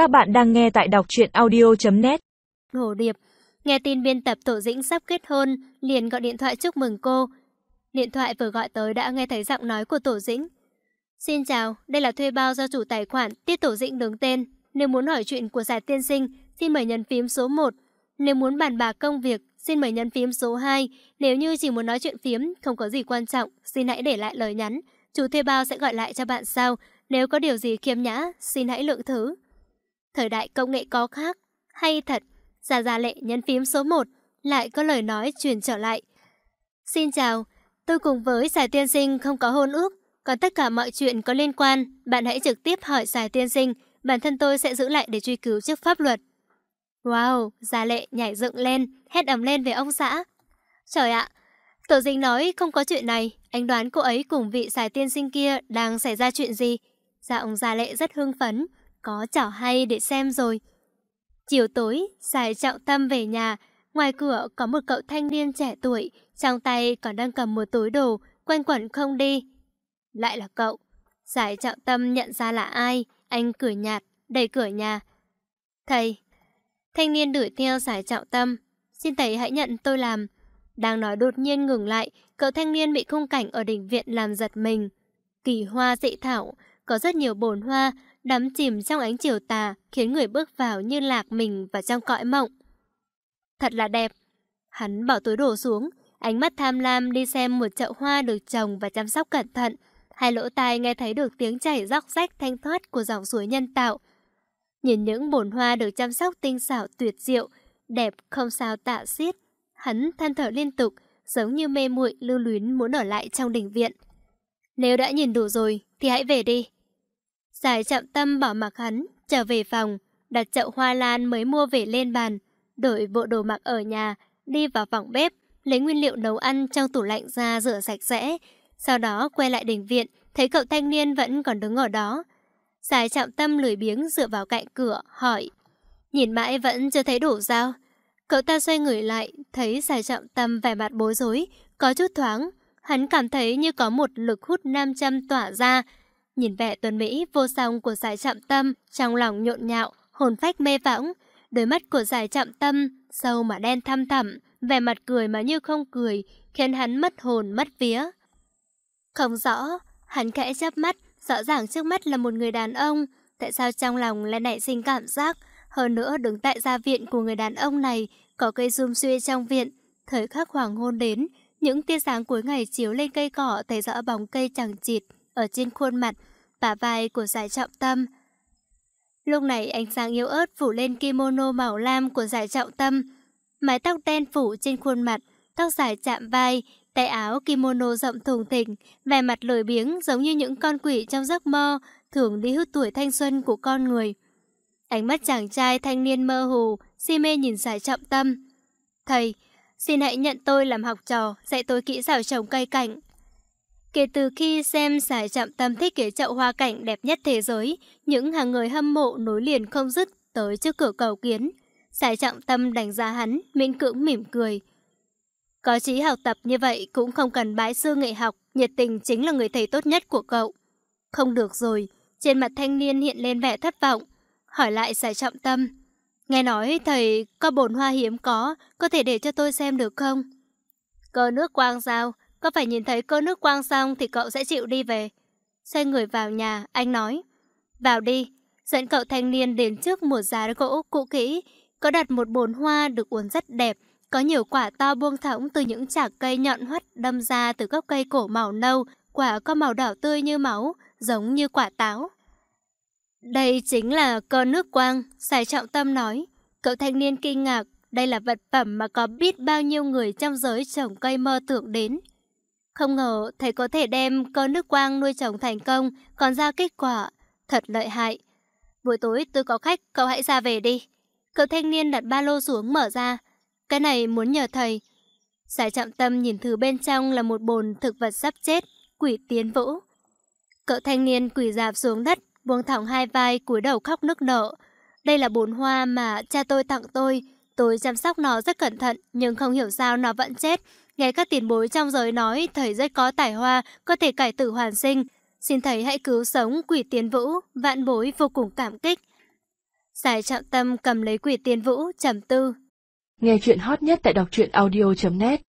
Các bạn đang nghe tại đọc truyện audio.net Hồ Điệp Nghe tin biên tập Tổ Dĩnh sắp kết hôn liền gọi điện thoại chúc mừng cô. Điện thoại vừa gọi tới đã nghe thấy giọng nói của Tổ Dĩnh. Xin chào, đây là thuê bao do chủ tài khoản Tiết Tổ Dĩnh đứng tên. Nếu muốn hỏi chuyện của giải tiên sinh Xin mời nhấn phím số 1 Nếu muốn bàn bạc công việc Xin mời nhấn phím số 2 Nếu như chỉ muốn nói chuyện phím Không có gì quan trọng Xin hãy để lại lời nhắn. Chủ thuê bao sẽ gọi lại cho bạn sau. Nếu có điều gì khiêm nhã Xin hãy lượng thứ. Thời đại công nghệ có khác, hay thật, Già Già Lệ nhấn phím số 1, lại có lời nói truyền trở lại. Xin chào, tôi cùng với Giải Tiên Sinh không có hôn ước, còn tất cả mọi chuyện có liên quan, bạn hãy trực tiếp hỏi Giải Tiên Sinh, bản thân tôi sẽ giữ lại để truy cứu trước pháp luật. Wow, Già Lệ nhảy dựng lên, hét ầm lên về ông xã. Trời ạ, Tổ dinh nói không có chuyện này, anh đoán cô ấy cùng vị Giải Tiên Sinh kia đang xảy ra chuyện gì. Dạ, Giọng Già Lệ rất hưng phấn, có chảo hay để xem rồi. Chiều tối, Sài trọng tâm về nhà, ngoài cửa có một cậu thanh niên trẻ tuổi, trong tay còn đang cầm một túi đồ, quanh quẩn không đi. Lại là cậu. Sài trọng tâm nhận ra là ai, anh cười nhạt, đẩy cửa nhà. Thầy, thanh niên đuổi theo Sài trọng tâm, xin thầy hãy nhận tôi làm. Đang nói đột nhiên ngừng lại, cậu thanh niên bị khung cảnh ở đỉnh viện làm giật mình. Kỳ hoa dị thảo, có rất nhiều bồn hoa, đắm chìm trong ánh chiều tà, khiến người bước vào như lạc mình vào trong cõi mộng. Thật là đẹp. Hắn bỏ túi đổ xuống, ánh mắt tham lam đi xem một chậu hoa được trồng và chăm sóc cẩn thận. Hai lỗ tai nghe thấy được tiếng chảy róc rách thanh thoát của dòng suối nhân tạo. Nhìn những bồn hoa được chăm sóc tinh xảo tuyệt diệu, đẹp không sao tạ xiết. Hắn than thở liên tục, giống như mê muội lưu luyến muốn ở lại trong đình viện. Nếu đã nhìn đủ rồi, thì hãy về đi. Giải trọng tâm bỏ mặc hắn, trở về phòng, đặt chậu hoa lan mới mua về lên bàn, đổi bộ đồ mặc ở nhà, đi vào phòng bếp, lấy nguyên liệu nấu ăn trong tủ lạnh ra rửa sạch sẽ. Sau đó quay lại đình viện, thấy cậu thanh niên vẫn còn đứng ở đó. Giải trọng tâm lười biếng dựa vào cạnh cửa, hỏi. Nhìn mãi vẫn chưa thấy đủ sao? Cậu ta xoay người lại, thấy giải trọng tâm vẻ mặt bối rối, có chút thoáng. Hắn cảm thấy như có một lực hút nam châm tỏa ra, Nhìn vẻ tuần Mỹ vô song của giải chậm tâm, trong lòng nhộn nhạo, hồn phách mê võng. Đôi mắt của giải chậm tâm, sâu mà đen thăm thẳm, vẻ mặt cười mà như không cười, khiến hắn mất hồn mất vía. Không rõ, hắn khẽ chớp mắt, rõ ràng trước mắt là một người đàn ông, tại sao trong lòng lại nảy sinh cảm giác, hơn nữa đứng tại gia viện của người đàn ông này, có cây rum xuê trong viện, thời khắc hoàng hôn đến, những tia sáng cuối ngày chiếu lên cây cỏ thấy rõ bóng cây chẳng chịt ở trên khuôn mặt, bả vai của giải trọng tâm. Lúc này ánh sáng yếu ớt phủ lên kimono màu lam của giải trọng tâm, mái tóc đen phủ trên khuôn mặt, tóc dài chạm vai, tay áo kimono rộng thùng thình, vẻ mặt lười biếng giống như những con quỷ trong giấc mơ, thường đi hút tuổi thanh xuân của con người. Ánh mắt chàng trai thanh niên mơ hồ, si mê nhìn giải trọng tâm. Thầy, xin hãy nhận tôi làm học trò, dạy tôi kỹ xảo trồng cây cảnh. Kể từ khi xem giải chậm tâm thiết kế chậu hoa cảnh đẹp nhất thế giới, những hàng người hâm mộ nối liền không dứt tới trước cửa cầu kiến. Giải trọng tâm đánh giá hắn, miễn cưỡng mỉm cười. Có trí học tập như vậy cũng không cần bái sư nghệ học, nhiệt tình chính là người thầy tốt nhất của cậu. Không được rồi, trên mặt thanh niên hiện lên vẻ thất vọng. Hỏi lại giải trọng tâm. Nghe nói thầy có bồn hoa hiếm có, có thể để cho tôi xem được không? cờ nước quang sao? Có phải nhìn thấy cơ nước quang xong thì cậu sẽ chịu đi về. Xoay người vào nhà, anh nói. Vào đi. Dẫn cậu thanh niên đến trước một giá gỗ cũ kỹ. Có đặt một bồn hoa được uốn rất đẹp. Có nhiều quả to buông thõng từ những chạc cây nhọn hoắt đâm ra từ gốc cây cổ màu nâu. Quả có màu đỏ tươi như máu, giống như quả táo. Đây chính là con nước quang, Sài Trọng Tâm nói. Cậu thanh niên kinh ngạc, đây là vật phẩm mà có biết bao nhiêu người trong giới trồng cây mơ tưởng đến. Không ngờ thầy có thể đem cơn nước quang nuôi trồng thành công, còn ra kết quả. Thật lợi hại. Buổi tối tôi có khách, cậu hãy ra về đi. Cậu thanh niên đặt ba lô xuống mở ra. Cái này muốn nhờ thầy. Giải trọng tâm nhìn thứ bên trong là một bồn thực vật sắp chết, quỷ tiến vũ. Cậu thanh niên quỷ dạp xuống đất, buông thỏng hai vai, cúi đầu khóc nức nở. Đây là bồn hoa mà cha tôi tặng tôi. Tôi chăm sóc nó rất cẩn thận, nhưng không hiểu sao nó vẫn chết. Nghe các tiền bối trong giới nói thầy rất có tài hoa, có thể cải tử hoàn sinh. Xin thầy hãy cứu sống quỷ tiến vũ, vạn bối vô cùng cảm kích. Giải trọng tâm cầm lấy quỷ tiên vũ, trầm tư. Nghe chuyện hot nhất tại đọc truyện audio.net